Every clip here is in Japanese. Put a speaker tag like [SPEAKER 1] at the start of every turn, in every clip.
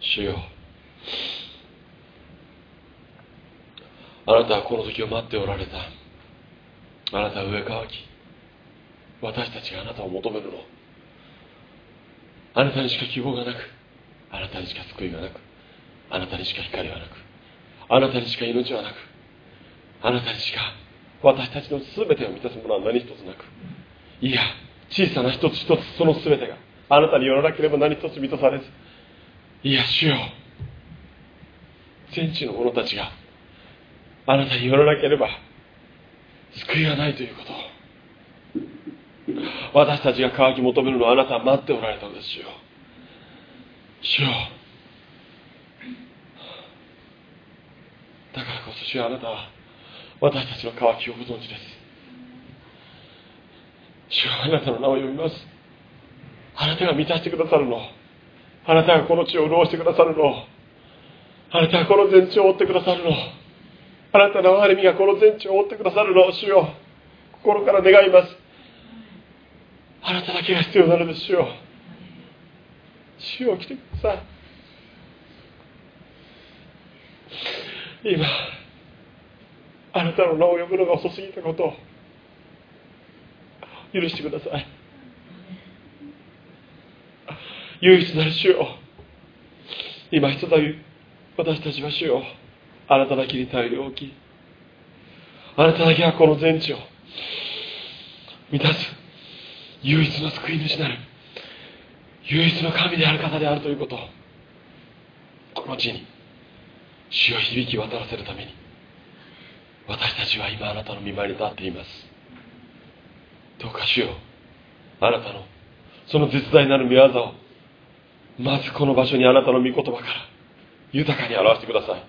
[SPEAKER 1] 主よ。あなたはこの時を待っておられた。あなたは上乾き。私たちがあなたを求めるの。あなたにしか希望がなく。あなたにしか救いがなく。あなたにしか光はなく。あなたにしか命はなく。あなたにしか私たちの全てを満たすものは何一つなく。いや小さな一つ一つその全てがあなたによらなければ何一つ満たされず。いや主よ。全地の者たちがあなたによらなければ救いがないということ。私たちが渇き求めるのはあなたは待っておられたのですよ。主よ。だからこそ主よあなたは私たちの渇きをご存知です。主よあなたの名を呼びます。あなたが満たしてくださるのあなたがこの地を潤してくださるの。あなたがこの全地を追ってくださるの。あなたの憐れみがこの全地を追ってくださるの。を主よ。心から願います。あなただけが必要なのです主よ。主よ来てください。今あなたの名を呼ぶのが遅すぎたことを許してください。唯一なる主よ。今ひとたび私たちは主よ。あなただけに頼りを置きあなただけはこの全地を。満たす。唯一の救い主なる。唯一の神である方であるということを。この地に主を響き渡らせるために。私たちは今あなたの見舞いに立っています。どうか主よ。あなたのその絶大なる御業をまずこの場所にあなたの御言葉から豊かに表してください。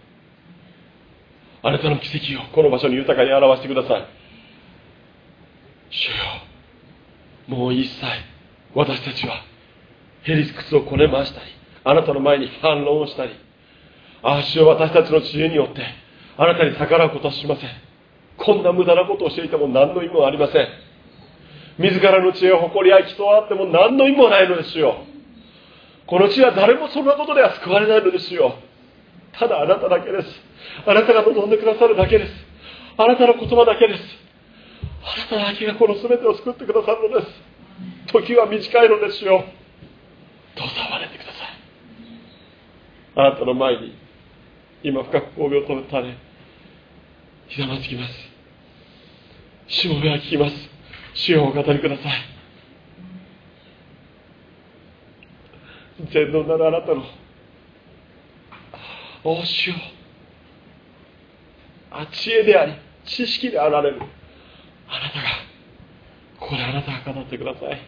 [SPEAKER 1] あなたの奇跡をこの場所に豊かに表してください。主よもう一切私たちはヘリスクスをこね回したりあなたの前に反論をしたりああ主よ私たちの知恵によってあなたに逆らうことはしません。こんな無駄なことをしていても何の意味もありません。自らの知恵を誇り合い競わっても何の意味もないのですよ。この地は誰もそんなことでは救われないのですよ。ただあなただけです。あなたが望んでくださるだけです。あなたの言葉だけです。あなただけがこの全てを救ってくださるのです。時は短いのですよ。どうぞ憐れんでください。あなたの前に今深く神戸を止めたね。ひざまつきます。主の目は聞きます。主をお語りください。全能なるあなたの。お主よあ知恵であり知識であられる。あなたがここであなたが語ってください。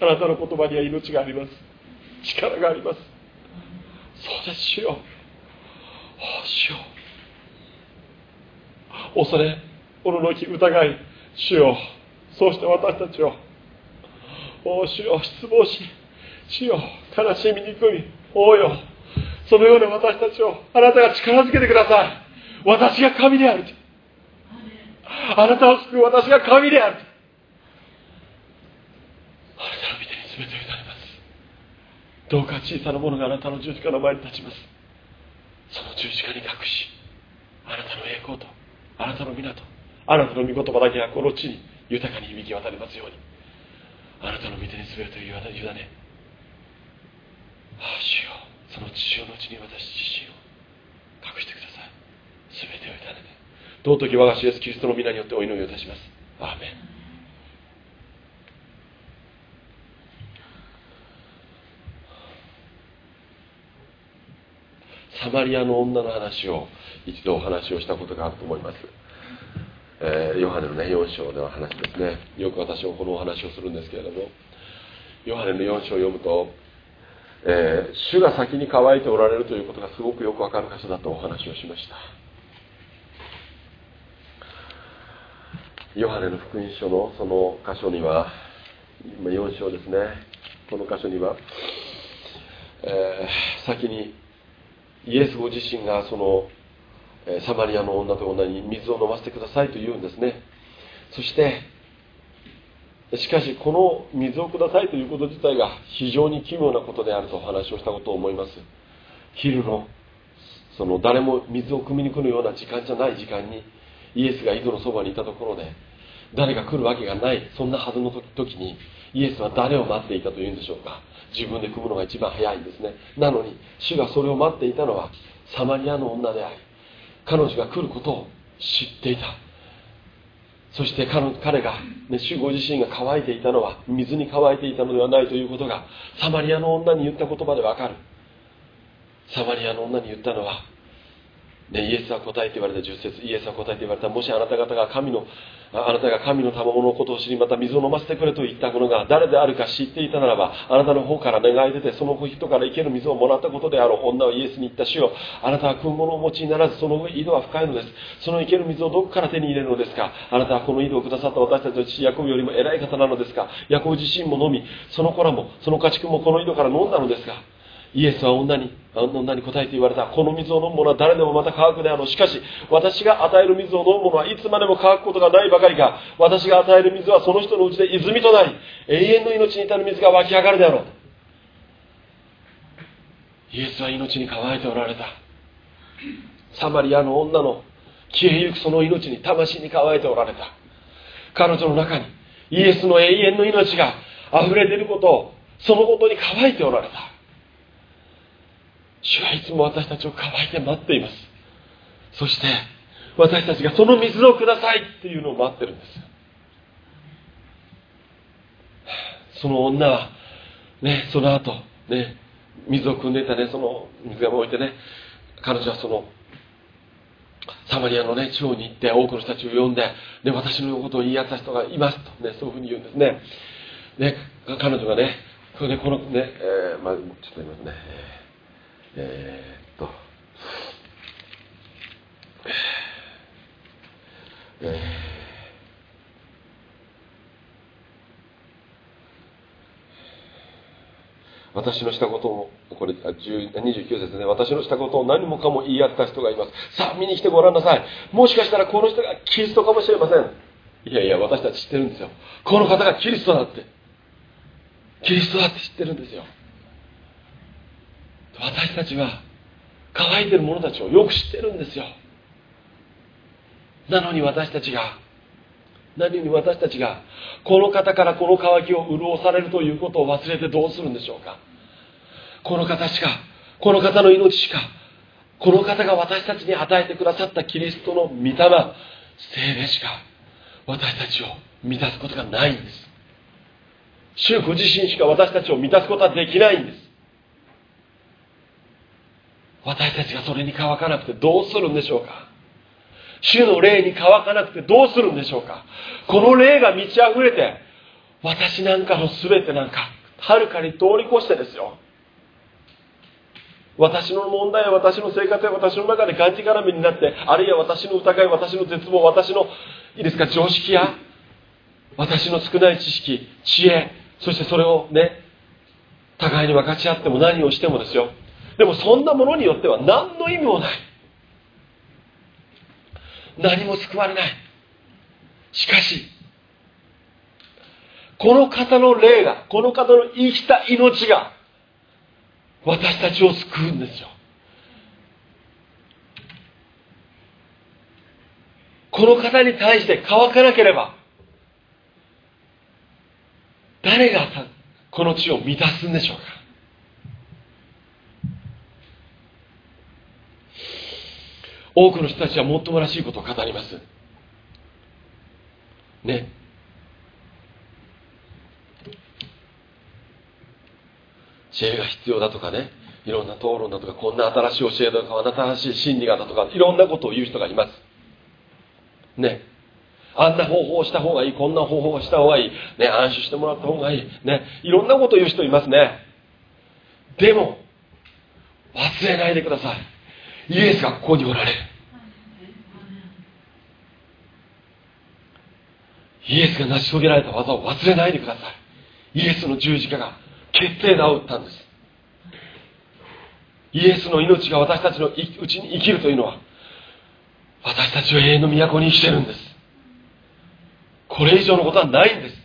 [SPEAKER 1] あなたの言葉には命があります。力があります。そうです主よ。お主よ恐れおののき疑い。主よそうして私たちを。お主よ失望し主よ悲しみにくい王よ。そのような私たちをあなたが力づけてください。私が神であるあなたを救う私が神であるあなたの御手に全てを委ねます。どうか小さなものがあなたの十字架の前に立ちます。その十字架に隠しあなたの栄光とあなたの皆とあなたの御言葉だけがこの地に豊かに響き渡りますように。あなたの御手に全てを委ねああ主よ。その父親のうちに私自身を隠してください。全てを委ねて。尊き我が主イエスキリストの皆によってお祈りをいたします。アーメン。サマリアの女の話を一度お話をしたことがあると思います、えー、ヨハネの、ね、4章での話ですね。よく私もこのお話をするんですけれどもヨハネの4章を読むと、えー、主が先に乾いておられるということがすごくよくわかる箇所だとお話をしました。ヨハネの福音書のその箇所には4章ですね。この箇所には、えー、先にイエスご自身がそのサマリアの女と女に水を飲ませてくださいと言うんですね。そしてしかしこの水をくださいということ自体が非常に奇妙なことであるとお話をしたことを思います。昼のその誰も水を汲みに来るような時間じゃない時間にイエスが井戸のそばにいたところで誰が来るわけがないそんなはずの時にイエスは誰を待っていたというんでしょうか。自分で汲むのが一番早いんですね。なのに主がそれを待っていたのはサマリアの女であり彼女が来ることを知っていた。そして彼が、ね、主ご自身が乾いていたのは水に乾いていたのではないということがサマリアの女に言った言葉でわかる。サマリアの女に言ったのはね、イエスは答えて言われた10節イエスは答えて言われた。もしあなた方が神のあなたが神の賜物のことを知りまた水を飲ませてくれと言ったものが誰であるか知っていたならばあなたの方から願い出てその人から生ける水をもらったことであろう女はイエスに言った主よ。あなたは食うものをお持ちにならずその井戸は深いのです。その生ける水をどこから手に入れるのですか？あなたはこの井戸をくださった私たちの父ヤコブよりも偉い方なのですか？ヤコブ自身も飲みその子らもその家畜もこの井戸から飲んだのですか？イエスは女に女に答えて言われた。この水を飲む者は誰でもまた乾くであろう。しかし私が与える水を飲む者はいつまでも乾くことがないばかりか。私が与える水はその人のうちで泉となり永遠の命に至る水が湧き上がるであろう。イエスは命に乾いておられた。サマリアの女の消えゆくその命に魂に乾いておられた。彼女の中にイエスの永遠の命が溢れ出ることをそのことに乾いておられた。主はいつも私たちを乾いて待っています。そして私たちがその水をくださいっていうのを待ってるんです。その女はねその後ね水を汲んでいたねその水が置いてね彼女はそのサマリアのね地方に行って多くの人たちを呼んでで私のことを言い合った人がいますとねそういうふうに言うんですね。で彼女がねそれでこのね、えー、まあ、ちょっと言いますね、えー、っと、えー、私のしたことを、これ、29節で、私のしたことを何もかも言い合った人がいます。さあ、見に来てごらんなさい。もしかしたらこの人がキリストかもしれません。いやいや、私たち知ってるんですよ。この方がキリストだって。キリストだって知ってるんですよ。私たちは乾いてる者たちをよく知ってるんですよ。なのに私たちが何に私たちがこの方からこの渇きを潤されるということを忘れてどうするんでしょうか。この方しかこの方の命しかこの方が私たちに与えてくださったキリストの御霊聖霊しか私たちを満たすことがないんです。主ご自身しか私たちを満たすことはできないんです。私たちがそれに乾かなくてどうするんでしょうか？主の霊に乾かなくてどうするんでしょうか？この霊が満ち溢れて私なんかの全てなんかはるかに通り越してですよ。私の問題は私の生活や私の中でがんじがらめになってあるいは私の疑い私の絶望私のいいですか常識や私の少ない知識知恵そしてそれをね互いに分かち合っても何をしてもですよ。でもそんなものによっては何の意味もない。何も救われない。しかしこの方の霊がこの方の生きた命が私たちを救うんですよ。この方に対して乾かなければ誰がこの地を満たすんでしょうか。多くの人たちはもっともらしいことを語ります。ね。知恵が必要だとかね。いろんな討論だとかこんな新しい教えだとか新しい真理がだとかいろんなことを言う人がいます。ね。あんな方法をした方がいいこんな方法をした方がいい。ね安心してもらった方がいい。ね。いろんなことを言う人いますね。でも忘れないでください。イエスがここにおられる。イエスが成し遂げられた技を忘れないでください。イエスの十字架が決定打を打ったんです。イエスの命が私たちのうちに生きるというのは私たちは永遠の都に生きてるんです。これ以上のことはないんです。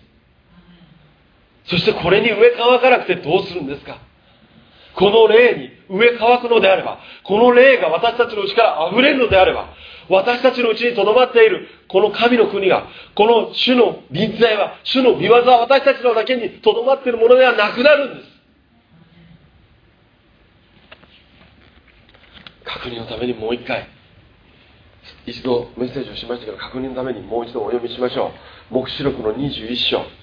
[SPEAKER 1] そしてこれに上乾かなくてどうするんですか。この霊に上乾くのであれば、この霊が私たちのうちから溢れるのであれば、私たちのうちに留まっている、この神の国が、この主の臨在は、主の見業は私たちのだけに留まっているものではなくなるんです。確認のためにもう一回、一度メッセージをしましたけど、確認のためにもう一度お読みしましょう。黙示録の21章。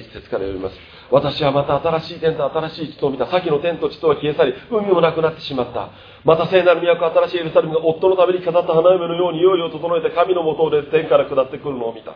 [SPEAKER 1] 一節から読みます。私はまた新しい天と新しい地とを見た。先の天と地とは消え去り、海もなくなってしまった。また聖なる都、新しいエルサレムが夫のために飾った花嫁のように用意を整えて神のもとで天から下ってくるのを見た。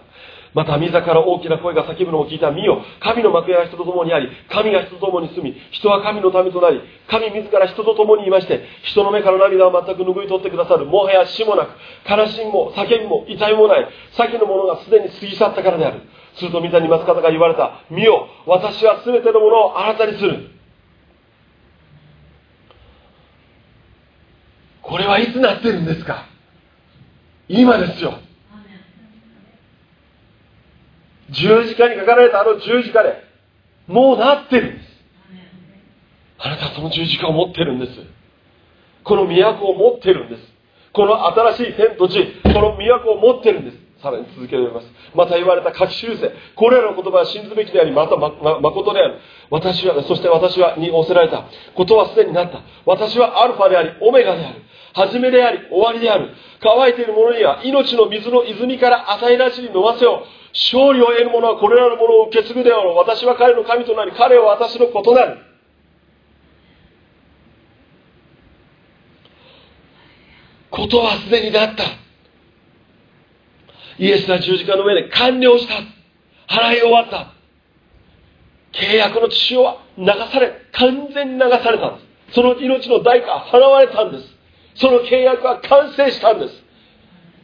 [SPEAKER 1] また、座から大きな声が叫ぶのを聞いた。見よ、神の幕屋が人と共にあり、神が人と共に住み、人は神の民となり、神自ら人と共にいまして、人の目から涙を全く拭い取ってくださる。もはや死もなく、悲しみも叫びも痛みもない。先のものがすでに過ぎ去ったからである。すると御座に待つ方が言われた。見よ、私は全てのものを新たにする。これはいつなってるんですか？今ですよ。十字架にかかられたあの十字架で、もうなってるんです。あなたはその十字架を持ってるんです。この都を持ってるんです。この新しい天と地、この都を持ってるんです。さらに続けております。また言われた書き修正。これらの言葉は信ずべきであり、またま、ま、誠である。私は、そして私は、に仰せられた。ことはすでになった。私はアルファであり、オメガである。始めであり、終わりである。乾いている者には、命の水の泉から与えなしに飲ませよう。勝利を得る者はこれらのものを受け継ぐであろう。私は彼の神となり、彼は私のことなる。ことはすでになった。イエスは十字架の上で完了した。払い終わった。契約の血潮は流され、完全に流されたんです。その命の代価は払われたんです。その契約は完成したんです。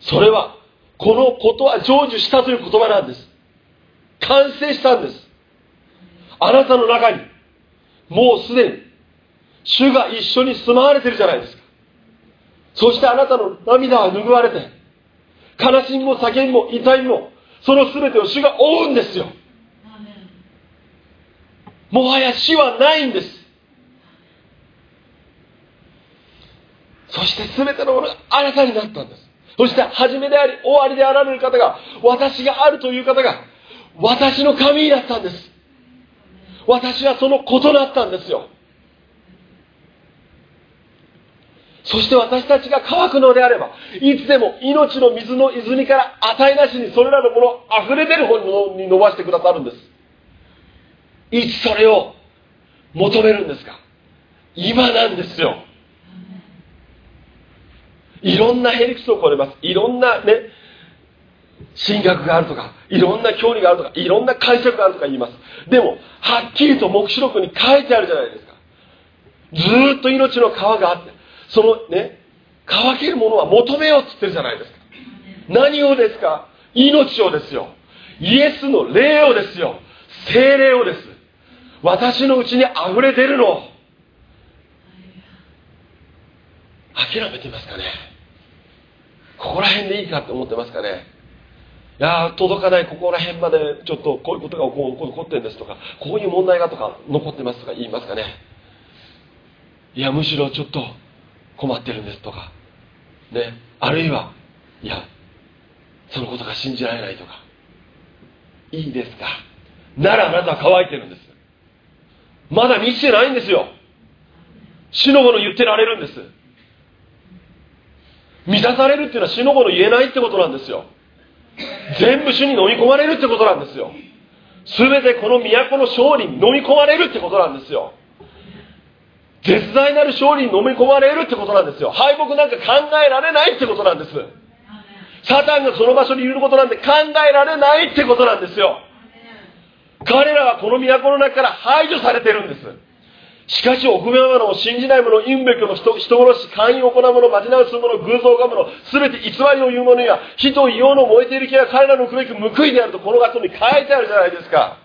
[SPEAKER 1] それは、このことは成就したという言葉なんです。完成したんです。あなたの中に、もうすでに、主が一緒に住まわれてるじゃないですか。そしてあなたの涙は拭われて、悲しみも叫びも痛みもその全てを主が負うんですよ。もはや死はないんです。そして全てのものが新たになったんです。そして初めであり終わりであられる方が私があるという方が私の神になったんです。私はその子となったんですよ。そして私たちが乾くのであれば、いつでも命の水の泉から与えなしにそれらのものを溢れ出る方に伸ばしてくださるんです。いつそれを求めるんですか？今なんですよ。いろんなヘリクスを超えます。いろんなね、神学があるとか、いろんな教理があるとか、いろんな解釈があるとか言います。でも、はっきりと黙示録に書いてあるじゃないですか。ずっと命の川があって、そのね乾けるものは求めようっつってるじゃないですか。何をですか？命をですよ。イエスの霊をですよ。精霊をです。私のうちに溢れ出るの。諦めてますかね？ここら辺でいいかって思ってますかね？いや届かない。ここら辺までちょっとこういうことが起こってるんですとかこういう問題がとか残ってますとか言いますかね？いやむしろちょっと困ってるんですとか、ね、あるいは、いや、そのことが信じられないとか、いいですか。ならあなたは乾いてるんです。まだ満ちてないんですよ。死のもの言ってられるんです。満たされるっていうのは死のもの言えないってことなんですよ。全部主に飲み込まれるってことなんですよ。すべてこの都の勝利に飲み込まれるってことなんですよ。絶大なる勝利に飲み込まれるってことなんですよ。敗北なんか考えられないってことなんです。サタンがその場所にいることなんて考えられないってことなんですよ。彼らはこの都の中から排除されてるんです。しかし臆病者を信じない者陰べきの人人殺し寛容を行う者まじなうする者偶像が者全て偽りを言う者には火と硫黄の燃えている気が彼らのくべき報いであるとこの学校に書いてあるじゃないですか。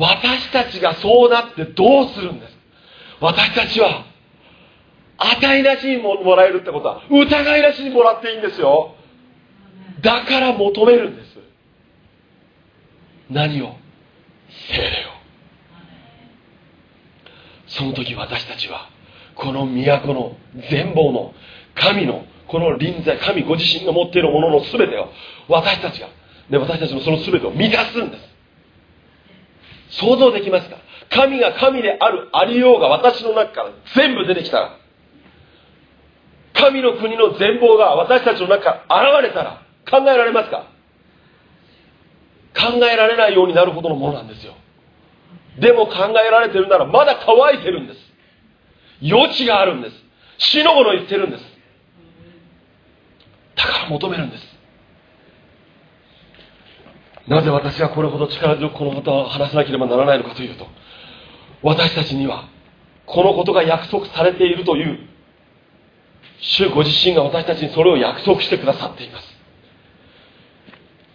[SPEAKER 1] 私たちがそうなってどうするんです？私たちは値なしにももらえるってことは疑いなしにもらっていいんですよ。だから求めるんです。何を？精霊を。その時私たちはこの都の全貌の神のこの臨在神ご自身が持っているものの全てを私たちが、ね、私たちのその全てを満たすんです。想像できますか？神が神であるありようが私の中から全部出てきたら神の国の全貌が私たちの中から現れたら考えられますか？考えられないようになるほどのものなんですよ。でも考えられてるならまだ乾いてるんです。余地があるんです。死のもの言ってるんです。だから求めるんです。なぜ私はこれほど力強くこのことを話さなければならないのかというと私たちにはこのことが約束されているという主ご自身が私たちにそれを約束してくださっています。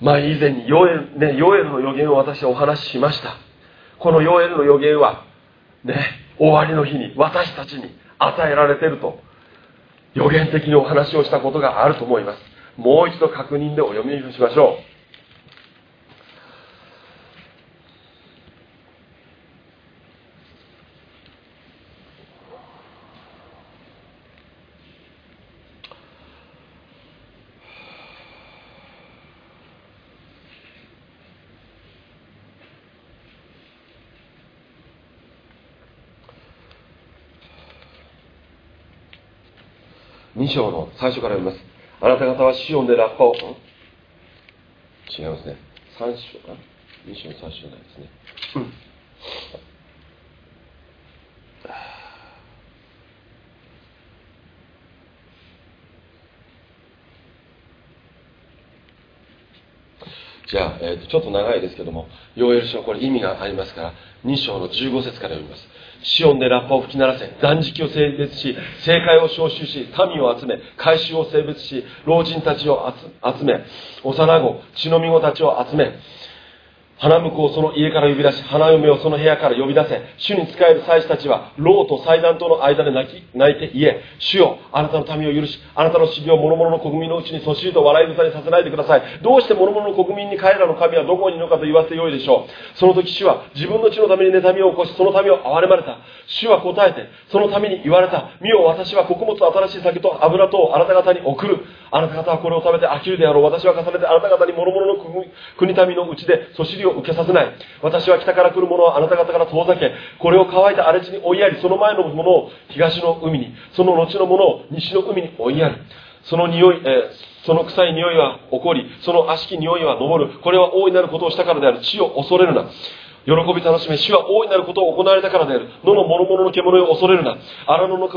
[SPEAKER 1] 前以前にヨエ,、ね、ヨエルの予言を私はお話ししました。このヨエルの予言はね終わりの日に私たちに与えられていると予言的にお話をしたことがあると思います。もう一度確認でお読みしましょう。2章の最初から読みます。あなた方はシオンでラッパを、違いますね。3章か ?2 章の3章ないですね。うんじゃあ、えーと、ちょっと長いですけども、ヨエル書、これ意味がありますから、2章の15節から読みます。シオンでラッパを吹き鳴らせ、断食を性別し、正解を招集し、民を集め、改宗を性別し、老人たちを集め、幼子、血のみ子たちを集め、花婿をその家から呼び出し、花嫁をその部屋から呼び出せ、主に仕える祭司たちは、老と祭壇との間で泣き、泣いて言え、主よ、あなたの民を許し、あなたの死を諸々の国民のうちにそしりと笑い草にさせないでください。どうして諸々の国民に彼らの神はどこにいるのかと言わせてよいでしょう。その時主は自分の地のために妬みを起こし、その民を憐れまれた。主は答えて、そのために言われた。見よ、私は穀物、新しい酒と油とあなた方に送る。あなた方はこれを食べて飽きるであろう。私は重ねてあなた方に諸々の国民のうちでそしりを受けさせない。私は北から来るものをあなた方から遠ざけ、これを乾いた荒れ地に追いやり、その前のものを東の海に、その後のものを西の海に追いやり、その匂い、えー、その臭い匂いは起こり、その悪しき匂いは昇る。これは大いなることをしたからである。地を恐れるな。喜び楽しめ、主は大いなることを行われたからである。野の諸々の獣を恐れるな。荒野の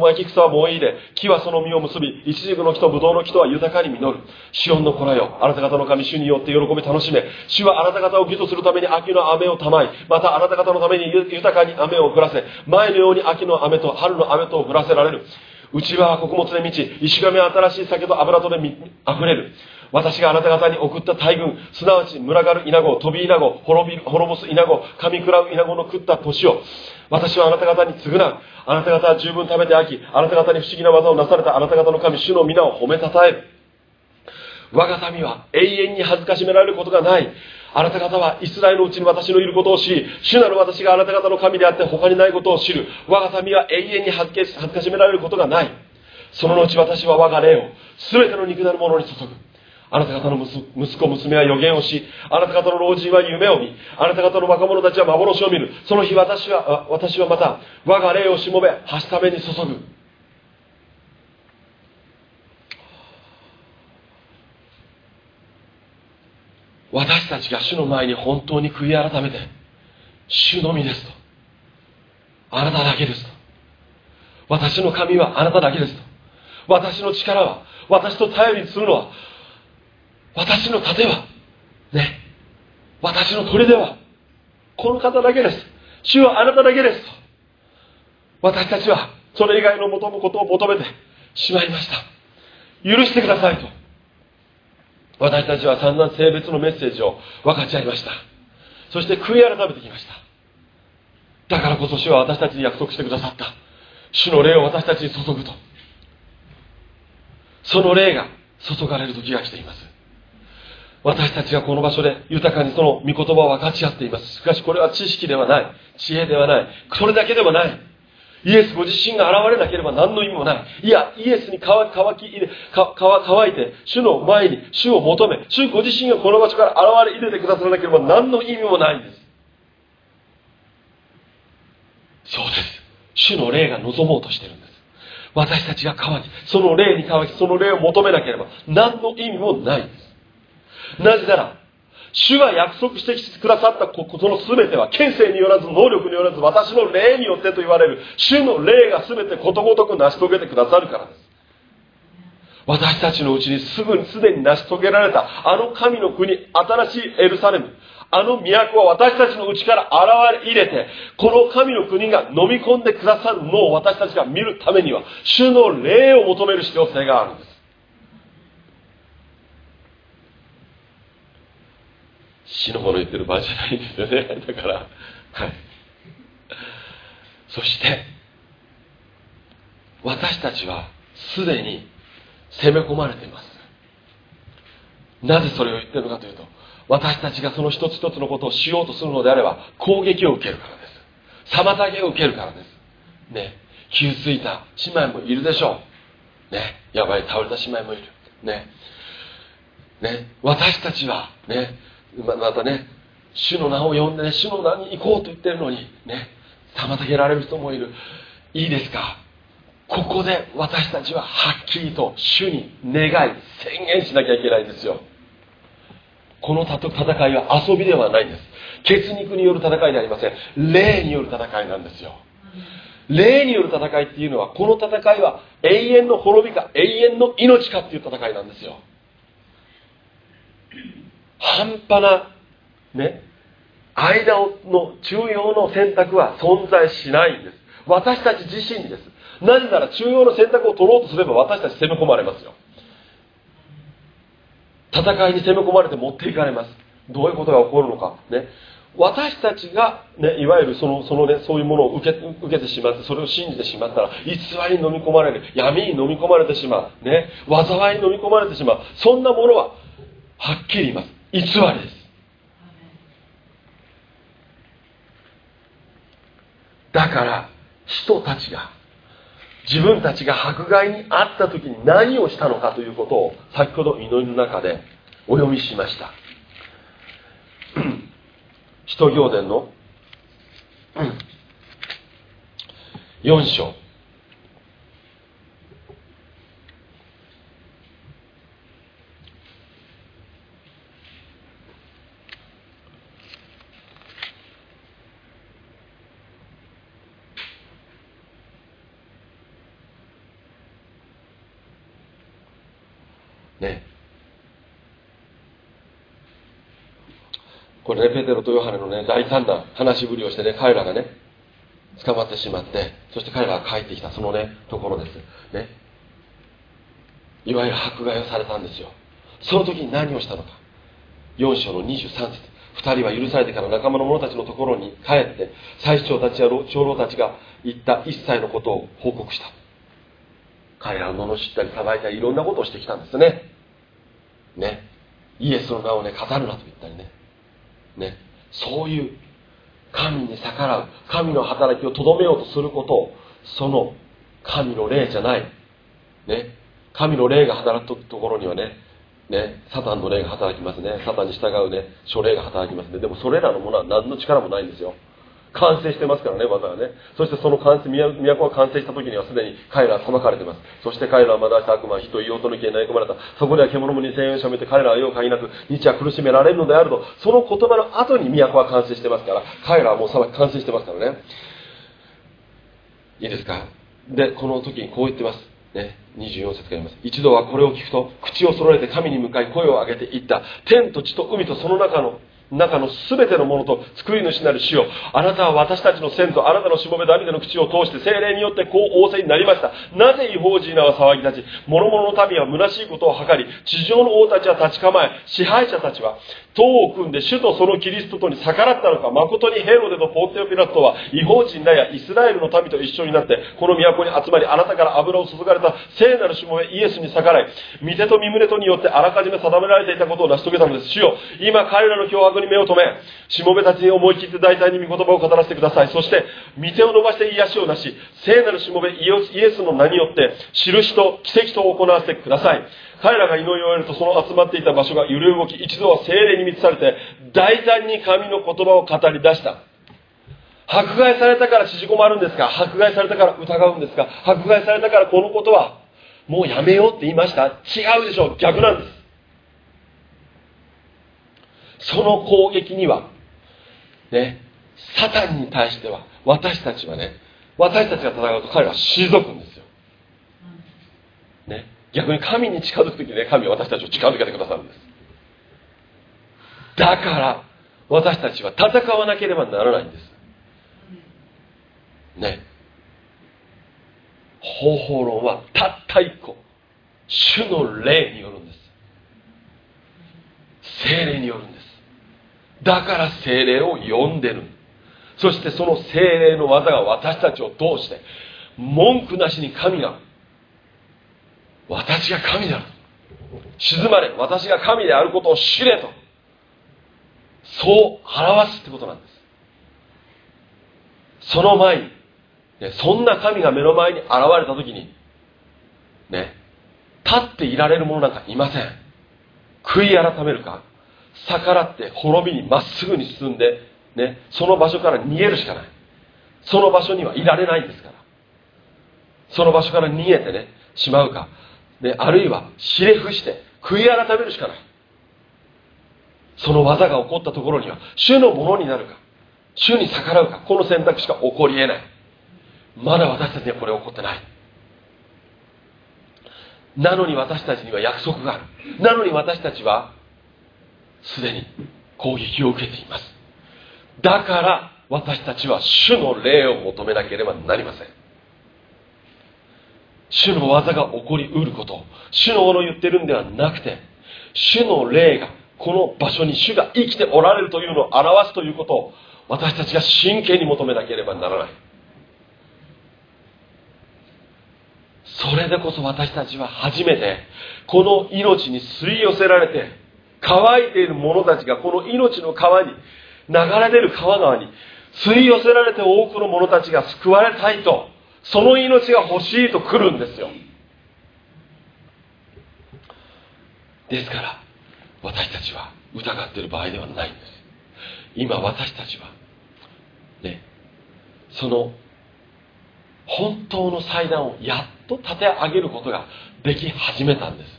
[SPEAKER 1] 巻き草は燃え入れ、木はその実を結び、一軸の木と葡萄の木とは豊かに実る。シオンの子らよ、あなた方の神主によって喜び楽しめ。主はあなた方を義とするために秋の雨をたまい、またあなた方のために豊かに雨を降らせ、前のように秋の雨と春の雨とを降らせられる。内側は穀物で満ち、石神は新しい酒と油とで溢れる。私があなた方に送った大軍、すなわち群がる稲子、飛び稲子、滅び、滅ぼす稲子、噛み食らう稲子の食った年を、私はあなた方に償う。あなた方は十分食べて飽き、あなた方に不思議な技をなされたあなた方の神、主の皆を褒めたたえる。我が民は永遠に恥ずかしめられることがない。あなた方はイスラエルのうちに私のいることを知り、主なる私があなた方の神であって他にないことを知る。我が民は永遠に恥ずかしめられることがない。その後私は我が霊を全ての肉なるものに注ぐ。あなた方の息子、娘は予言をし、あなた方の老人は夢を見、あなた方の若者たちは幻を見る。その日私は、私はまた、我が霊をしもべ、はしために注ぐ。私たちが主の前に本当に悔い改めて、主のみですと。あなただけですと。私の神はあなただけですと。私の力は、私と頼りにするのは、私の盾は、ね、私の砦は、この方だけです。主はあなただけですと。私たちは、それ以外の求むことを求めてしまいました。許してくださいと。私たちは散々性別のメッセージを分かち合いました。そして悔い改めてきましただからこそ主は私たちに約束してくださった主の霊を私たちに注ぐとその霊が注がれる時が来ています私たちがこの場所で豊かにその御言葉を分かち合っていますしかしこれは知識ではない知恵ではないそれだけではないイエスご自身が現れなければ何の意味もない。いや、イエスに乾き、乾いて、主の前に主を求め、主ご自身がこの場所から現れ入れてくださらなければ何の意味もないんです。そうです。主の霊が望もうとしてるんです。私たちが乾き、その霊に乾き、その霊を求めなければ何の意味もないんです。なぜなら、主が約束してくださったことの全ては、権勢によらず、能力によらず、私の霊によってと言われる、主の霊が全てことごとく成し遂げてくださるからです。私たちのうちにすぐにすでに成し遂げられた、あの神の国、新しいエルサレム、あの都は私たちのうちから現れ入れて、この神の国が飲み込んでくださるのを私たちが見るためには、主の霊を求める必要性があるんです。死のもの言ってる場合じゃないんですよね。だからはい。そして私たちはすでに攻め込まれています。なぜそれを言ってるのかというと私たちがその一つ一つのことをしようとするのであれば攻撃を受けるからです。妨げを受けるからです。ね。傷ついた姉妹もいるでしょう。ね。やばい倒れた姉妹もいる。ね。ね。私たちはね。またね主の名を呼んでね主の名に行こうと言ってるのにね妨げられる人もいる。いいですか？ここで私たちははっきりと主に願い宣言しなきゃいけないんですよ。この戦いは遊びではないんです。血肉による戦いではありません。霊による戦いなんですよ。霊による戦いっていうのはこの戦いは永遠の滅びか永遠の命かっていう戦いなんですよ。半端な、ね、間の中庸の選択は存在しないんです。私たち自身です。なぜなら中庸の選択を取ろうとすれば私たち攻め込まれますよ。戦いに攻め込まれて持っていかれます。どういうことが起こるのか。ね。私たちが、ね、いわゆるそのその、ね、そういうものを受け受けてしまってそれを信じてしまったら偽りに飲み込まれる闇に飲み込まれてしまう、ね、災いに飲み込まれてしまうそんなものははっきり言います偽りです。だから人たちが自分たちが迫害にあった時に何をしたのかということを先ほど祈りの中でお読みしました。使徒行伝の4章ねこれねペテロとヨハネのね大胆な話しぶりをしてね彼らがね捕まってしまってそして彼らが帰ってきたそのねところです。ね。いわゆる迫害をされたんですよ。その時に何をしたのか。4章の23節。2人は許されてから仲間の者たちのところに帰って最長たちや長老たちが言った一切のことを報告した。彼らを罵ったり裁いたりいろんなことをしてきたんですね。ね。イエスの名をね語るなと言ったりね。ねそういう神に逆らう神の働きをとどめようとすることをその神の霊じゃないね神の霊が働くところにはねね、サタンの霊が働きますね。サタンに従うね、諸霊が働きますね。でもそれらのものは何の力もないんですよ。完成してますからね、技はね。そしてその完成、都が完成した時にはすでに彼らは裁かれてます。そして彼らはまだ悪魔、人、硫黄と抜きへ投げ込まれた。そこでは獣も2000円しゃべって彼らは世を限りなく日夜苦しめられるのであると、その言葉の後に都は完成してますから、彼らはもう裁き完成してますからね。いいですか？で、この時にこう言ってます。ね、24節から言います。一度はこれを聞くと、口を揃えて神に向かい声を上げていった。天と地と海とその中の中の全てのものと作り主なる主よ。あなたは私たちの先祖あなたのしもべダビデの口を通して精霊によってこう仰せになりました。なぜ違法人らは騒ぎ立ち諸々の民は虚しいことを図り地上の王たちは立ち構え支配者たちは党を組んで主とそのキリストとに逆らったのか誠にヘロデとポンテオピラトは違法人らやイスラエルの民と一緒になってこの都に集まりあなたから油を注がれた聖なるしもべイエスに逆らい御手と身胸とによってあらかじめ定められていたことを成し遂げたのです。主よ今彼らの脅迫に目を留めしもべたちに思い切って大胆に御言葉を語らせてください。そして御手を伸ばして癒しをなし聖なるしもべイエスの名によって印と奇跡と行わせてください。彼らが祈りを終えるとその集まっていた場所が揺れ動き一度は精霊に満ちされて大胆に神の言葉を語り出した。迫害されたから縮こまるんですか？迫害されたから疑うんですか？迫害されたからこのことはもうやめようって言いました？違うでしょ逆なんです。その攻撃にはねサタンに対しては私たちはね私たちが戦うと彼らは退くんですよ。ね逆に神に近づく時ね神は私たちを近づけてくださるんです。だから私たちは戦わなければならないんです。ね。方法論はたった一個。主の霊によるんです。精霊によるんです。だから精霊を呼んでる。そしてその精霊の技が私たちを通して文句なしに神が私が神である。静まれ私が神であることを知れとそう表すってことなんです。その前に、ね、そんな神が目の前に現れた時にね立っていられる者なんかいません。悔い改めるか逆らって滅びにまっすぐに進んで、ね、その場所から逃げるしかない。その場所にはいられないんですから。その場所から逃げてねしまうか。であるいはひれ伏して悔い改めるしかない。その技が起こったところには主のものになるか主に逆らうかこの選択しか起こり得ない。まだ私たちにはこれ起こってない。なのに私たちには約束がある。なのに私たちはすでに攻撃を受けています。だから私たちは主の霊を求めなければなりません。主の技が起こりうること主のものを言ってるんではなくて主の霊がこの場所に主が生きておられるというのを表すということを私たちが真剣に求めなければならない。それでこそ私たちは初めてこの命に吸い寄せられて乾いている者たちがこの命の川に流れ出る川側に吸い寄せられて多くの者たちが救われたいとその命が欲しいと来るんですよ。ですから私たちは疑っている場合ではないんです。今私たちはねその本当の祭壇をやっと立て上げることができ始めたんです。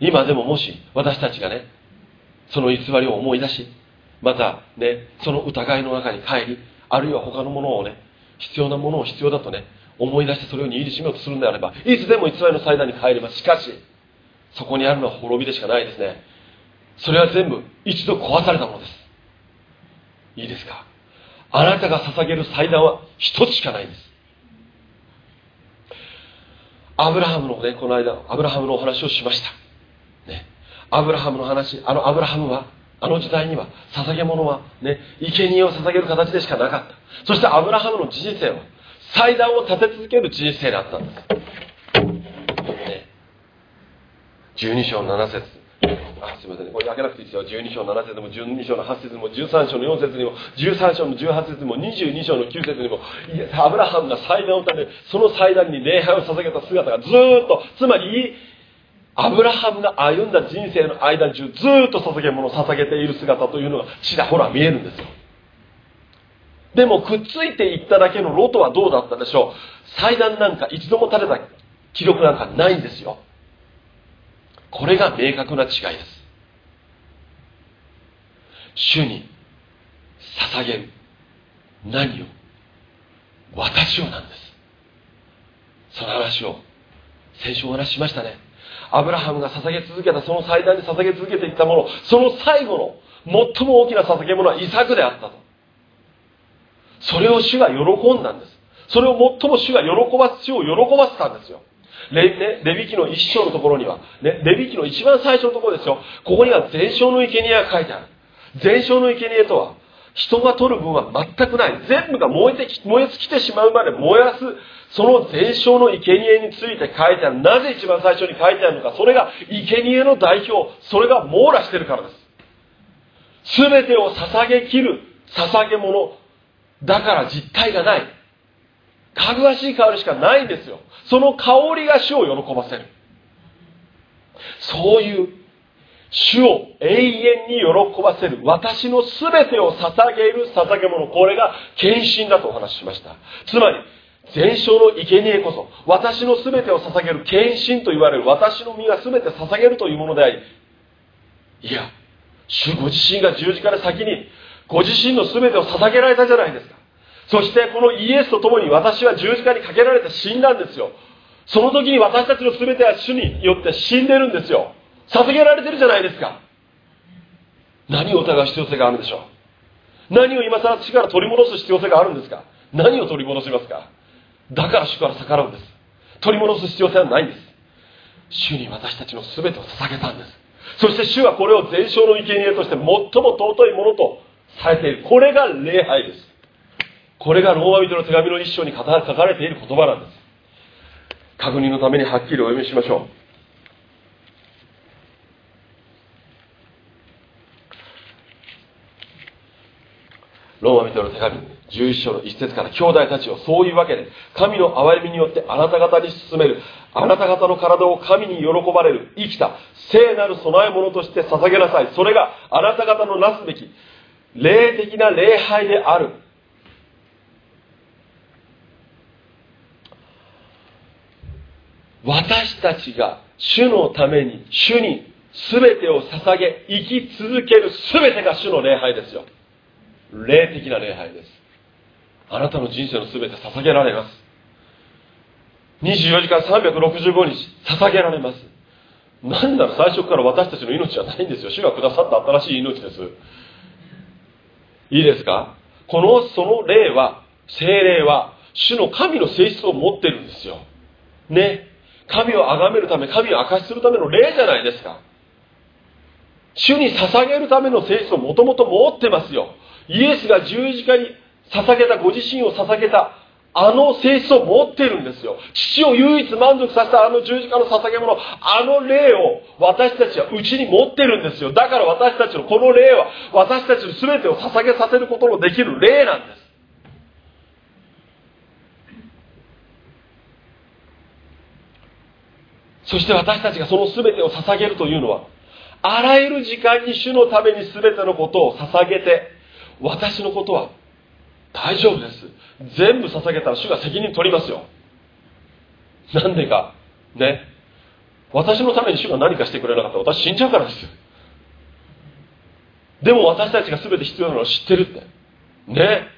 [SPEAKER 1] 今でももし私たちがねその偽りを思い出しまたねその疑いの中に帰りあるいは他のものをね必要なものを必要だとね思い出してそれを握りしめようとするのであればいつでも偽りの祭壇に帰ります。しかしそこにあるのは滅びでしかないですね。それは全部一度壊されたものです。いいですか？あなたが捧げる祭壇は一つしかないんです。アブラハムのねこの間アブラハムのお話をしました。ね。アブラハムの話あのアブラハムはあの時代には捧げ物はね生贄を捧げる形でしかなかった。そしてアブラハムの人生は祭壇を立て続ける人生であったんです、ね、12章7節。あすみません、ね、これ開けなくていいですよ。12章7節でも12章の8節も13章の4節にも13章の18節も22章の9節にもアブラハムが祭壇を立てその祭壇に礼拝を捧げた姿がずっとつまりアブラハムが歩んだ人生の間中ずっと捧げ物を捧げている姿というのがちらほら見えるんですよ。でもくっついていっただけのロトはどうだったでしょう？祭壇なんか一度も立てた記録なんかないんですよ。これが明確な違いです。主に捧げる何を？私をなんです。その話を先週お話ししましたね。アブラハムが捧げ続けたその祭壇に捧げ続けていったものその最後の最も大きな捧げ物はイサクであったと。それを主が喜んだんです。それを最も主が喜ばす主を喜ばせたんですよ。レ,、ね、レビ記の一章のところには、ね、レビ記の一番最初のところですよ。ここには全焼の生贄が書いてある。全焼の生贄とは人が取る分は全くない。全部が燃えて燃え尽きてしまうまで燃やす、その全焼の生贄について書いてある。なぜ一番最初に書いてあるのか。それが生贄の代表。それが網羅してるからです。すべてを捧げきる捧げ物。だから実体がない。かぐわしい香りしかないんですよ。その香りが主を喜ばせる。そういう主を永遠に喜ばせる。私の全てを捧げる捧げ物。これが献身だとお話ししました。つまり全焼の生贄こそ私の全てを捧げる献身と言われる。私の身が全て捧げるというものでありいや主ご自身が十字架で先にご自身の全てを捧げられたじゃないですか。そしてこのイエスと共に私は十字架にかけられて死んだんですよ。その時に私たちの全ては主によって死んでるんですよ。捧げられてるじゃないですか。何を疑う必要性があるんでしょう。何を今更死から取り戻す必要性があるんですか。何を取り戻しますか。だから主から逆らうんです。取り戻す必要性はないんです。主に私たちの全てを捧げたんです。そして主はこれを全焼の生贄として最も尊いものとされている。これが礼拝です。これがローマ人の手紙の一章に書かれている言葉なんです。確認のためにはっきりお読みしましょう。ローマ人の手紙11章の1節から兄弟たちをそういうわけで神の憐れみによってあなた方に進めるあなた方の体を神に喜ばれる生きた聖なる供え物として捧げなさい。それがあなた方のなすべき霊的な礼拝である。私たちが主のために主に全てを捧げ生き続ける全てが主の礼拝ですよ。霊的な礼拝です。あなたの人生の全て捧げられます。24時間365日捧げられます。何なら最初から私たちの命じゃないんですよ。主がくださった新しい命です。いいですか？このその霊は精霊は主の神の性質を持ってるんですよ。ね。神を崇めるため神を明かしするための霊じゃないですか。主に捧げるための性質をもともと持ってますよ。イエスが十字架に捧げたご自身を捧げたあの性質を持ってるんですよ。父を唯一満足させたあの十字架の捧げ物あの霊を私たちはうちに持ってるんですよ。だから私たちのこの霊は私たちの全てを捧げさせることのできる霊なんです。そして私たちがその全てを捧げるというのはあらゆる時間に主のために全てのことを捧げて私のことは大丈夫です。全部捧げたら主が責任取りますよ。なんでか。ね。私のために主が何かしてくれなかったら私死んじゃうからです。よでも私たちが全て必要なのは知ってるって。ね。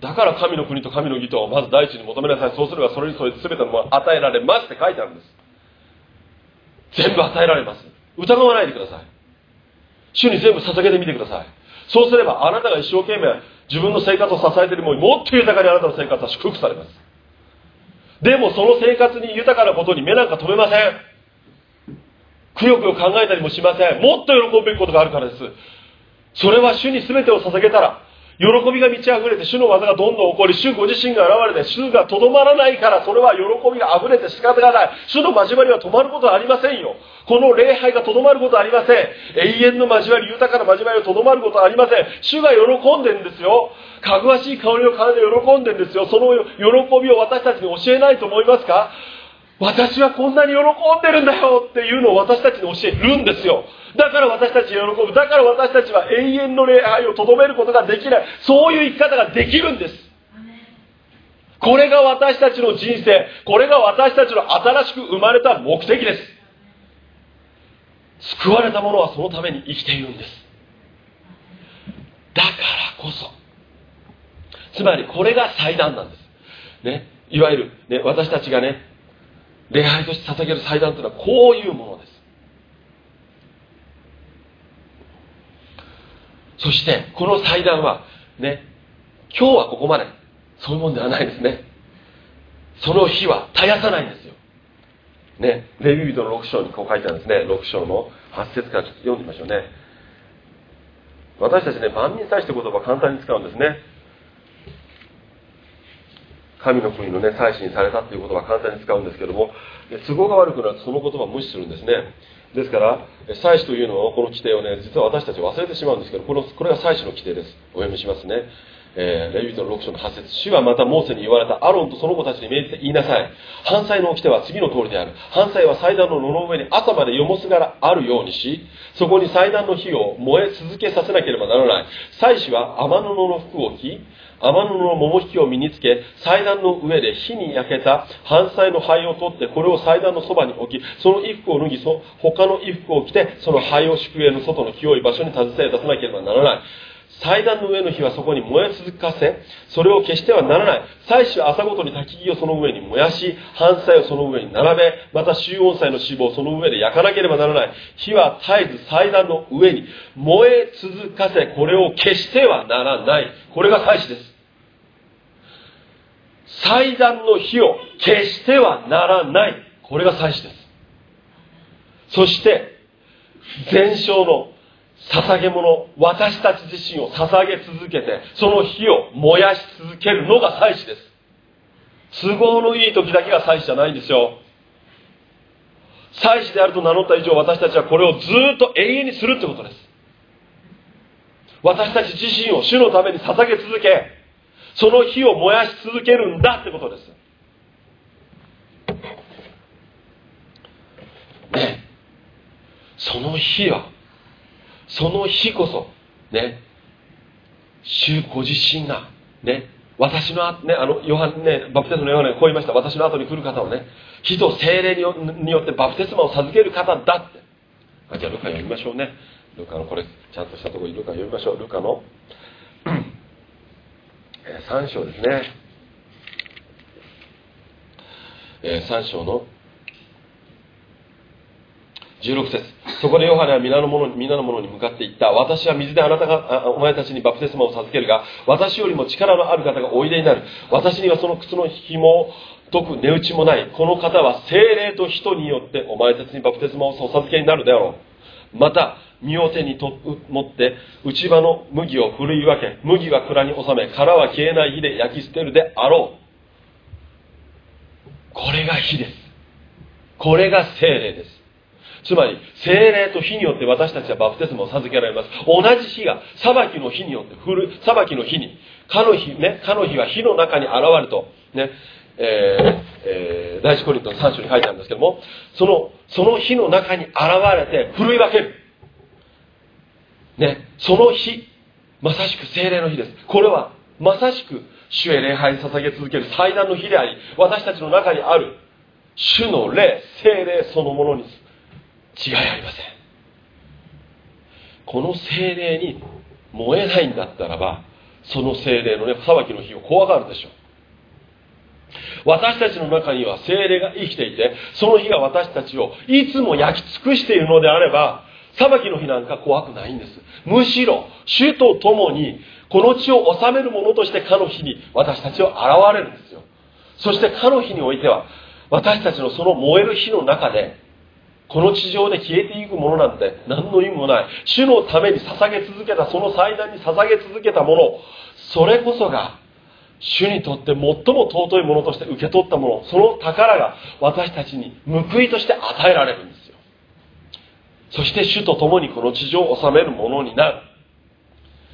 [SPEAKER 1] だから神の国と神の義とをまず第一に求めなさい。そうすればそれにそれ全てのもの与えられますって書いてあるんです。全部与えられます。疑わないでください。主に全部捧げてみてください。そうすればあなたが一生懸命自分の生活を支えているももっと豊かにあなたの生活は祝福されます。でもその生活に豊かなことに目なんか止めません。くよくよ考えたりもしません。もっと喜ぶべきことがあるからです。それは主に全てを捧げたら喜びが満ち溢れて主の技がどんどん起こり主ご自身が現れて主がとどまらないからそれは喜びが溢れて仕方がない。主の交わりは止まることはありませんよ。この礼拝がとどまることはありません。永遠の交わり豊かな交わりはとどまることはありません。主が喜んでんですよ。かぐわしい香りを感じて喜んでんですよ。その喜びを私たちに教えないと思いますか？私はこんなに喜んでるんだよっていうのを私たちに教えるんですよだから私たち喜ぶ。だから私たちは永遠の礼拝をとどめることができない。そういう生き方ができるんです。これが私たちの人生。これが私たちの新しく生まれた目的です。救われた者はそのために生きているんです。だからこそ。つまりこれが祭壇なんです。ね。いわゆる、ね、私たちがね、礼拝として捧げる祭壇というのはこういうものです。そしてこの祭壇はね今日はここまでそういうもんではないですね。その日は絶やさないんですよ。ねレビ人の6章にこう書いてあるんですね。6章の8節からちょっと読んでみましょうね。私たちね万民祭して言葉簡単に使うんですね。神の国のね祭司にされたっていう言葉簡単に使うんですけども都合が悪くなるとその言葉を無視するんですね。ですから祭司というのをこの規定をね実は私たち忘れてしまうんですけどこのこれが祭司の規定です。お読みしますね。えー、レビトの6章の8節。主はまたモーセに言われた。アロンとその子たちに命じて言いなさい。犯罪の掟は次の通りである。犯罪は祭壇の野の上に朝までよもすがあるようにしそこに祭壇の火を燃え続けさせなければならない。祭司は天布の服を着天野の桃引きを身につけ祭壇の上で火に焼けた反祭の灰を取ってこれを祭壇のそばに置きその衣服を脱ぎそ他の衣服を着てその灰を宿営の外の清い場所に携え出さなければならない。祭壇の上の火はそこに燃え続かせ、それを消してはならない。祭司は朝ごとに焚き木をその上に燃やし、反祭をその上に並べ、また集音祭の脂肪をその上で焼かなければならない。火は絶えず祭壇の上に燃え続かせ、これを消してはならない。これが祭司です。祭壇の火を消してはならない。これが祭司です。そして、全焼の捧げ物、私たち自身を捧げ続けて、その火を燃やし続けるのが祭司です。都合のいい時だけが祭司じゃないんですよ。祭司であると名乗った以上、私たちはこれをずっと永遠にするってことです。私たち自身を主のために捧げ続け、その火を燃やし続けるんだってことです。ね。その火はその日こそ、ね、主ご自身が、ね、私の、ね、あの、ヨハンね、バプテスマのヨハネがこう言いました。私の後に来る方をね、火と精霊によってバプテスマを授ける方だって。あじゃあ、ルカ読みましょうね。ルカのこれ、ちゃんとしたところにルカ読みましょう。ルカの、えー、3章ですね。えー、3章の16節そこでヨハネは皆の者に皆の者に向かって言った。私は水であなたが、お前たちにバプテスマを授けるが、私よりも力のある方がおいでになる。私にはその靴の紐を解く値打ちもない。この方は精霊と人によってお前たちにバプテスマを授けになるであろう。また、身を手にと持って内場の麦をふるい分け、麦は蔵に収め、殻は消えない火で焼き捨てるであろう。これが火です。これが精霊です。つまり、精霊と火によって私たちはバプテスマを授けられます。同じ火が、裁きの火によって降る、裁きの火に、かの火、ね、かの火は火の中に現れると、ね、えーえー、第一コリントの3章に書いてあるんですけども、その、その火の中に現れて、振るい分ける。ね、その火、まさしく精霊の火です。これは、まさしく、主へ礼拝に捧げ続ける祭壇の火であり、私たちの中にある、主の霊、精霊そのものに。違いありません。この精霊に燃えないんだったらばその精霊のね裁きの日を怖がるでしょう。私たちの中には精霊が生きていてその日が私たちをいつも焼き尽くしているのであれば裁きの日なんか怖くないんです。むしろ主と共にこの地を治める者としてかの日に私たちは現れるんですよ。そしてかの日においては私たちのその燃える火の中でこの地上で消えていくものなんて何の意味もない。主のために捧げ続けたその祭壇に捧げ続けたもの。それこそが主にとって最も尊いものとして受け取ったもの。その宝が私たちに報いとして与えられるんですよ。そして主と共にこの地上を治めるものになる。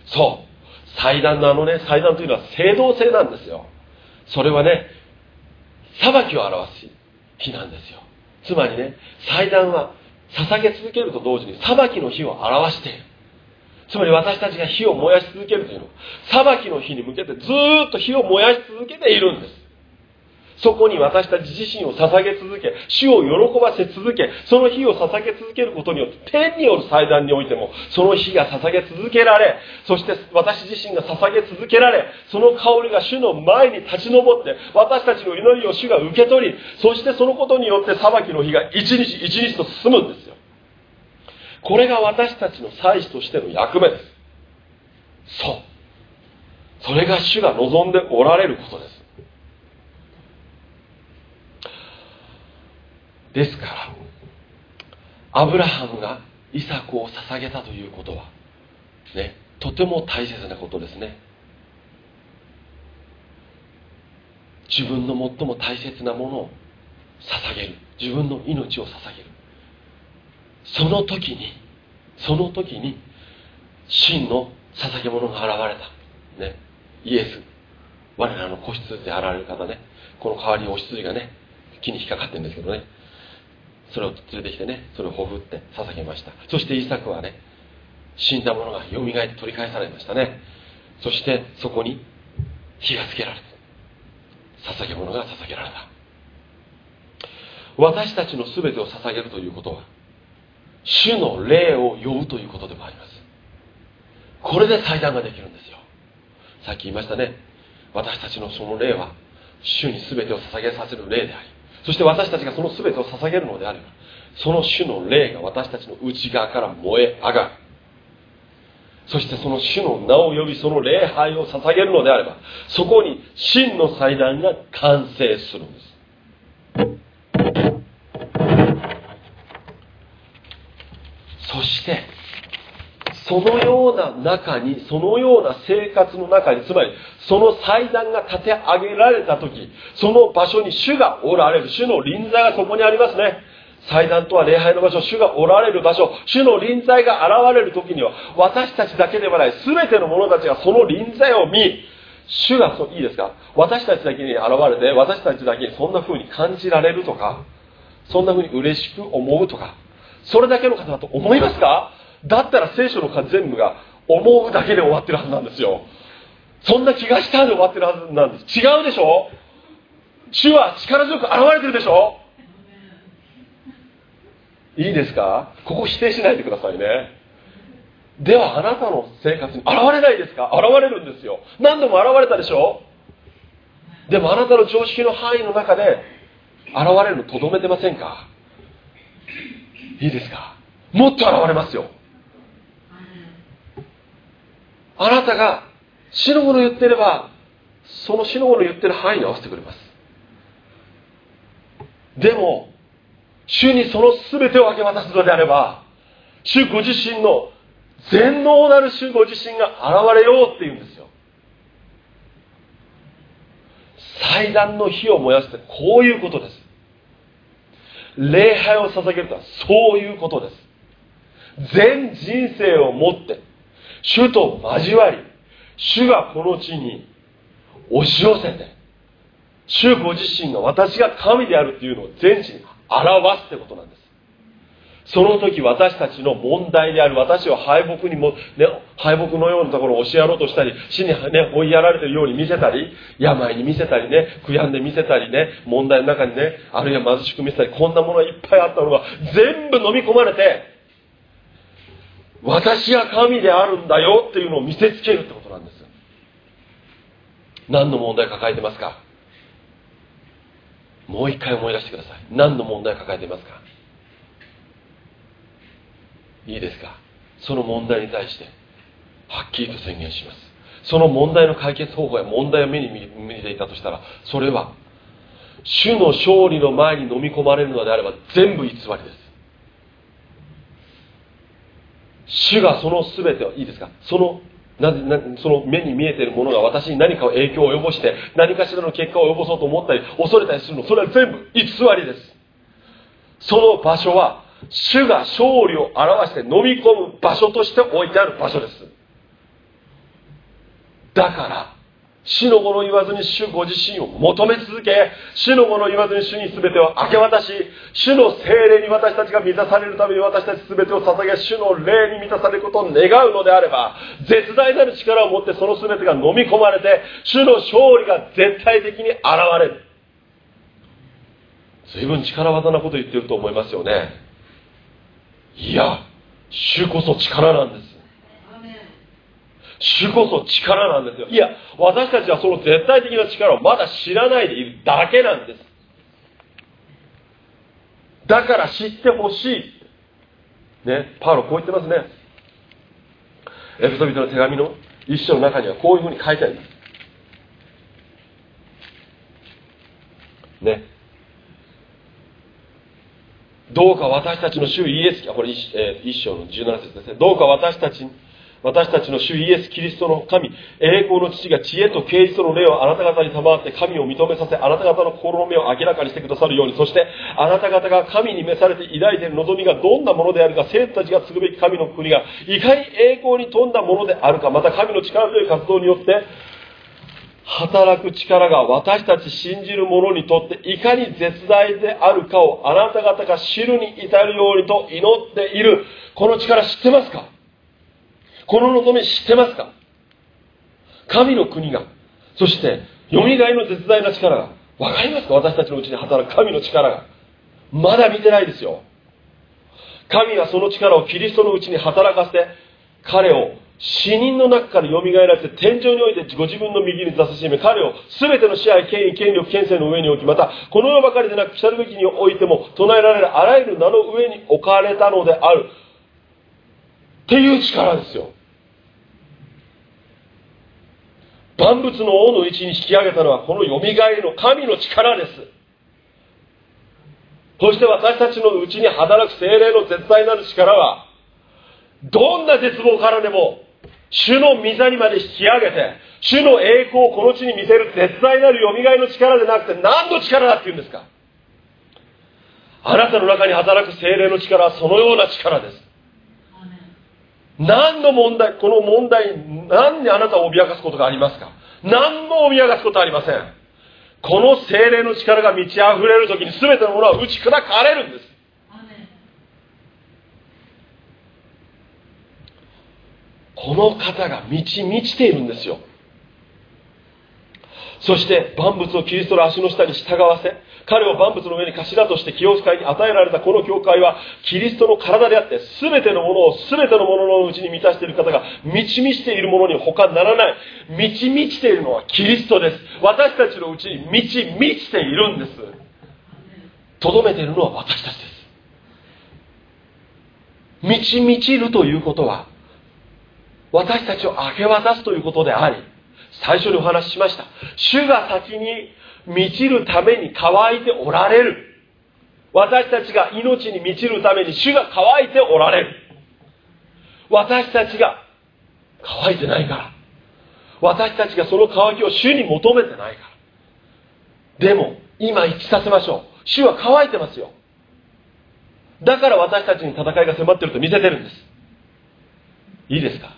[SPEAKER 1] そう。祭壇のあのね祭壇というのは聖堂性なんですよ。それはね裁きを表す日なんですよ。つまりね祭壇は捧げ続けると同時に裁きの日を表している。つまり私たちが火を燃やし続けるというのは裁きの日に向けてずっと火を燃やし続けているんです。そこに私たち自身を捧げ続け、主を喜ばせ続け、その日を捧げ続けることによって、天による祭壇においても、その日が捧げ続けられ、そして私自身が捧げ続けられ、その香りが主の前に立ち上って、私たちの祈りを主が受け取り、そしてそのことによって裁きの日が一日一日と進むんですよ。これが私たちの祭司としての役目です。そう。それが主が望んでおられることです。ですからアブラハムがイサクを捧げたということはねとても大切なことですね。自分の最も大切なものを捧げる。自分の命を捧げる。その時にその時に真の捧げ物が現れた、ね、イエス。我らの子羊であられる方ね。この代わりにお羊がね木に引っかかってるんですけどね。それを連れてきてねそれをほふって捧げました。そしてイサクはね死んだ者がよみがえって取り返されましたね。そしてそこに火がつけられて捧げ物が捧げられた。私たちの全てを捧げるということは主の霊を呼ぶということでもあります。これで祭壇ができるんですよ。さっき言いましたね。私たちのその霊は主に全てを捧げさせる霊でありそして私たちがその全てを捧げるのであればその種の霊が私たちの内側から燃え上がる。そしてその主の名を呼びその礼拝を捧げるのであればそこに真の祭壇が完成するんです。そのような中に、そのような生活の中に、つまり、その祭壇が立て上げられた時、その場所に主がおられる、主の臨在がそこにありますね。祭壇とは礼拝の場所、主がおられる場所、主の臨在が現れる時には、私たちだけではない、全ての者たちがその臨在を見、主がそ、いいですか？私たちだけに現れて、私たちだけにそんな風に感じられるとか、そんな風に嬉しく思うとか、それだけの方だと思いますか？だったら聖書の数全部が思うだけで終わってるはずなんですよ。そんな気がしたで終わってるはずなんです。違うでしょ？主は力強く現れてるでしょ？いいですか？ここ否定しないでくださいね。ではあなたの生活に現れないですか？現れるんですよ。何度も現れたでしょ？でもあなたの常識の範囲の中で現れるのとどめてませんか？いいですか？もっと現れますよ。あなたが死のもの言ってればその死のもの言ってる範囲に合わせてくれます。でも主にその全てを明け渡すのであれば主ご自身の全能なる主ご自身が現れようっていうんですよ。祭壇の火を燃やすってこういうことです。礼拝を捧げるとはそういうことです。全人生をもって主と交わり主がこの地に押し寄せて主ご自身が私が神であるっていうのを全地に表すってことなんです。その時私たちの問題である私を敗北にも、ね、敗北のようなところを教えやろうとしたり死に、ね、追いやられてるように見せたり病に見せたりね悔やんで見せたりね問題の中にねあるいは貧しく見せたりこんなものがいっぱいあったのが全部飲み込まれて私が神であるんだよっていうのを見せつけるってことなんです。何の問題抱えてますか？もう一回思い出してください。何の問題抱えてますか？いいですか？その問題に対してはっきりと宣言します。その問題の解決方法や問題を目に見ていたとしたらそれは主の勝利の前に飲み込まれるのであれば全部偽りです。主がその全てをいいですか？そのななその目に見えているものが私に何かを影響を及ぼして何かしらの結果を及ぼそうと思ったり恐れたりするのそれは全部偽りです。その場所は主が勝利を表して飲み込む場所として置いてある場所です。だから死のもの言わずに主ご自身を求め続け死のもの言わずに主に全てを明け渡し主の精霊に私たちが満たされるために私たち全てを捧げ主の霊に満たされることを願うのであれば絶大なる力を持ってその全てが飲み込まれて主の勝利が絶対的に現れる。随分力技なこと言ってると思いますよね。いや主こそ力なんです。主こそ力なんですよ。いや私たちはその絶対的な力をまだ知らないでいるだけなんです。だから知ってほしい。ねパウロこう言ってますね。エペソビトの手紙の一章の中にはこういうふうに書いてあります。ね。どうか私たちの主イエス、これ一,、えー、一章の17節ですね。どうか私たち、私たちの主イエス・キリストの神、栄光の父が知恵と啓示との霊をあなた方に賜って神を認めさせ、あなた方の心の目を明らかにしてくださるように、そしてあなた方が神に召されて抱いている望みがどんなものであるか、生徒たちが継ぐべき神の国がいかに栄光に富んだものであるか、また神の力強い活動によって、働く力が私たち信じる者にとっていかに絶大であるかをあなた方が知るに至るようにと祈っている。この力知ってますか？この望み知ってますか？神の国が、そして、よみがえの絶大な力が、わかりますか？私たちのうちに働く。神の力が。まだ見てないですよ。神はその力をキリストのうちに働かせて、彼を死人の中から蘇らせて天井においてご自分の右に座せしめ彼を全ての支配権威権力権勢の上に置きまたこの世ばかりでなく来たるべきにおいても唱えられるあらゆる名の上に置かれたのである。っていう力ですよ。万物の王の位置に引き上げたのはこの蘇りの神の力ですそして私たちのうちに働く精霊の絶大なる力はどんな絶望からでも主の御座にまで引き上げて、主の栄光をこの地に見せる絶大なる蘇りの力でなくて何の力だって言うんですかあなたの中に働く精霊の力はそのような力です。何の問題、この問題、何であなたを脅かすことがありますか？何も脅かすことありません。この精霊の力が満ち溢れる時に全てのものは打ち砕かれるんです。この方が満ち満ちているんですよそして万物をキリストの足の下に従わせ彼を万物の上に頭として清会に与えられたこの教会はキリストの体であって全てのものを全てのもののうちに満たしている方が満ち満ちているものに他ならない。満ち満ちているのはキリストです。私たちのうちに満ち満ちているんです。とどめているのは私たちです。満ち満ちるということは私たちを明け渡すということであり、最初にお話ししました。主が先に満ちるために乾いておられる。私たちが命に満ちるために主が乾いておられる。私たちが乾いてないから。私たちがその乾きを主に求めてないから。でも、今一致させましょう。主は乾いてますよ。だから私たちに戦いが迫ってると見せてるんです。いいですか？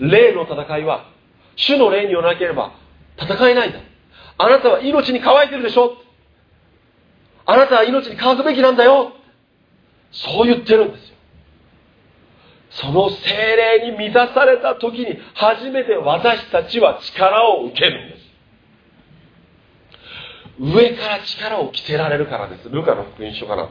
[SPEAKER 1] 霊の戦いは、主の霊によらなければ戦えないんだ。あなたは命に乾いてるでしょあなたは命に乾くべきなんだよそう言ってるんですよ。その精霊に満たされた時に初めて私たちは力を受けるんです。上から力を着せられるからです。ルカの福音書から。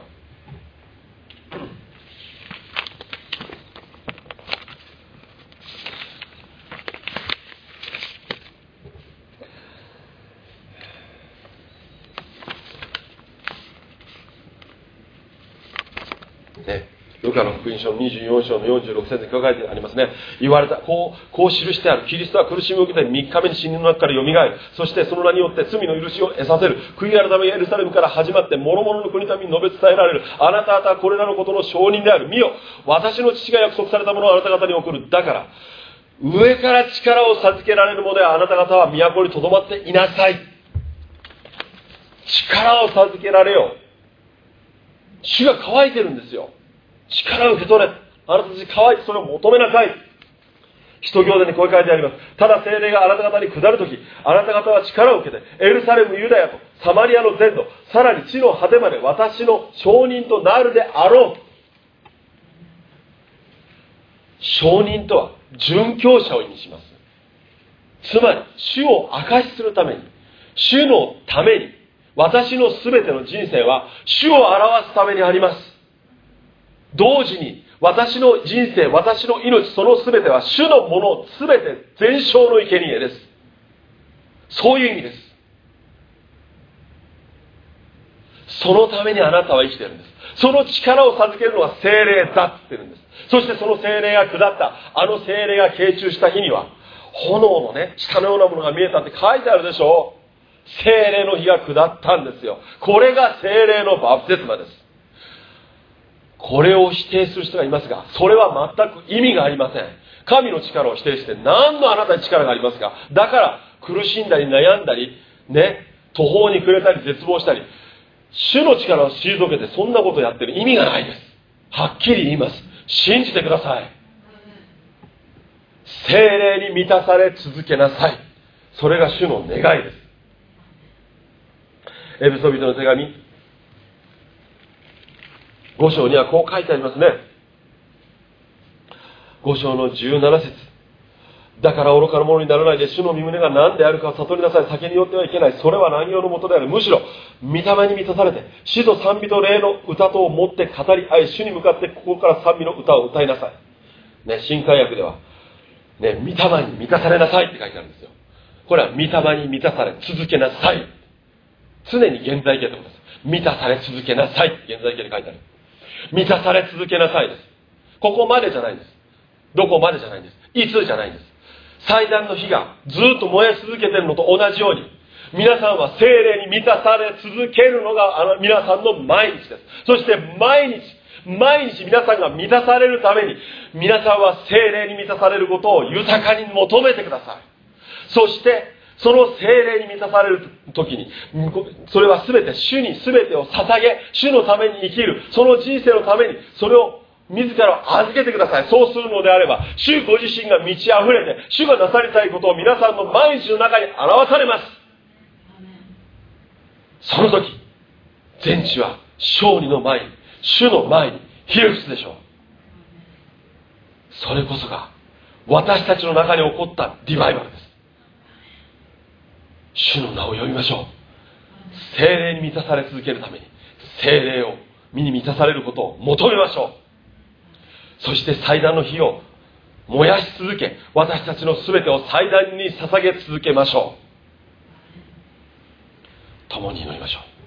[SPEAKER 1] ルカの福音書の24章の46節に書かれてありますね。言われた、こう、こう記してある。キリストは苦しみを受けて3日目に死人の中から蘇る。そしてその名によって罪の許しを得させる。悔い改めエルサレムから始まって、諸々の国民に述べ伝えられる。あなた方はこれらのことの証人である。見よ、私の父が約束されたものをあなた方に送る。だから、上から力を授けられるものであなた方は都に留まっていなさい。力を授けられよ。主が乾いてるんですよ。力を受け取れ。あなたたち乾いてそれを求めなさい。使徒行伝にこう書いてあります。ただ精霊があなた方に下るとき、あなた方は力を受けて、エルサレム、ユダヤと、サマリアの全土、さらに地の果てまで私の証人となるであろう。証人とは、殉教者を意味します。つまり、主を証しするために、主のために、私の全ての人生は主を表すためにあります同時に私の人生私の命その全ては主のもの全て全焼の生贄です。そういう意味です。そのためにあなたは生きてるんです。その力を授けるのは精霊だって言ってるんです。そしてその精霊が下ったあの精霊が傾注した日には炎のね下のようなものが見えたって書いてあるでしょ精霊の日が下ったんですよ。これが精霊のバプテスマです。これを否定する人がいますがそれは全く意味がありません。神の力を否定して何のあなたに力がありますか。だから苦しんだり悩んだりね途方に暮れたり絶望したり主の力を退けてそんなことをやってる。意味がないです。はっきり言います。信じてください。精霊に満たされ続けなさい。それが主の願いです。エブソビトの手紙5章にはこう書いてありますね。5章の17節。だから愚かなものにならないで主の身胸が何であるかを悟りなさい。酒によってはいけない。それは難行のもとである。むしろ御霊に満たされて死と賛美と霊の歌とを持って語り合い主に向かってここから賛美の歌を歌いなさい。ね新海訳ではね御霊に満たされなさいって書いてあるんですよ。これは御霊に満たされ続けなさい。常に現在形ってことです。満たされ続けなさい現在形で書いてある。満たされ続けなさいです。ここまでじゃないです。どこまでじゃないんです。いつじゃないんです。祭壇の火がずっと燃え続けてるのと同じように皆さんは精霊に満たされ続けるのがあの皆さんの毎日です。そして毎日毎日皆さんが満たされるために皆さんは精霊に満たされることを豊かに求めてください。そしてその精霊に満たされる時にそれは全て主に全てを捧げ主のために生きるその人生のためにそれを自らを預けてください。そうするのであれば、主ご自身が満ち溢れて、主がなさりたいことを皆さんの毎日の中に表されます。その時、全地は勝利の前に、主の前にひれ伏すでしょう。それこそが、私たちの中に起こったリバイバルです。主の名を呼びましょう。精霊に満たされ続けるために、精霊を身に満たされることを求めましょう。そして祭壇の火を燃やし続け私たちの全てを祭壇に捧げ続けましょう共に祈りましょう